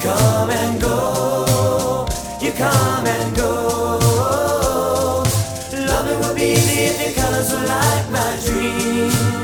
come and go, you come and go. Loving would be easy if your colors were like my dreams.